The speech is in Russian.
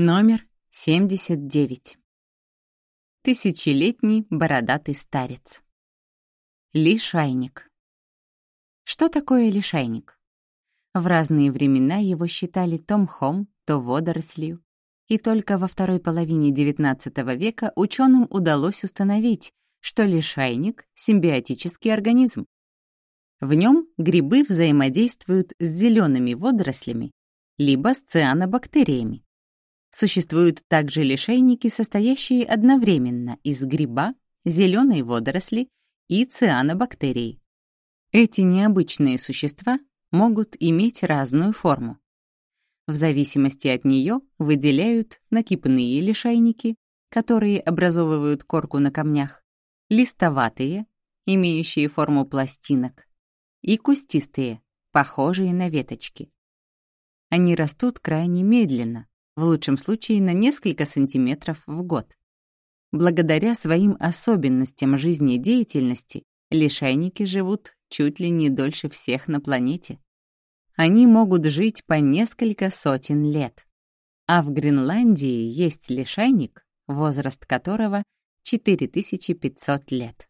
Номер 79. Тысячелетний бородатый старец. Лишайник. Что такое лишайник? В разные времена его считали то мхом, то водорослью, и только во второй половине XIX века ученым удалось установить, что лишайник — симбиотический организм. В нем грибы взаимодействуют с зелеными водорослями либо с цианобактериями. Существуют также лишайники, состоящие одновременно из гриба, зеленой водоросли и цианобактерий. Эти необычные существа могут иметь разную форму. В зависимости от нее выделяют накипные лишайники, которые образовывают корку на камнях, листоватые, имеющие форму пластинок, и кустистые, похожие на веточки. Они растут крайне медленно, в лучшем случае на несколько сантиметров в год. Благодаря своим особенностям жизнедеятельности лишайники живут чуть ли не дольше всех на планете. Они могут жить по несколько сотен лет. А в Гренландии есть лишайник, возраст которого 4500 лет.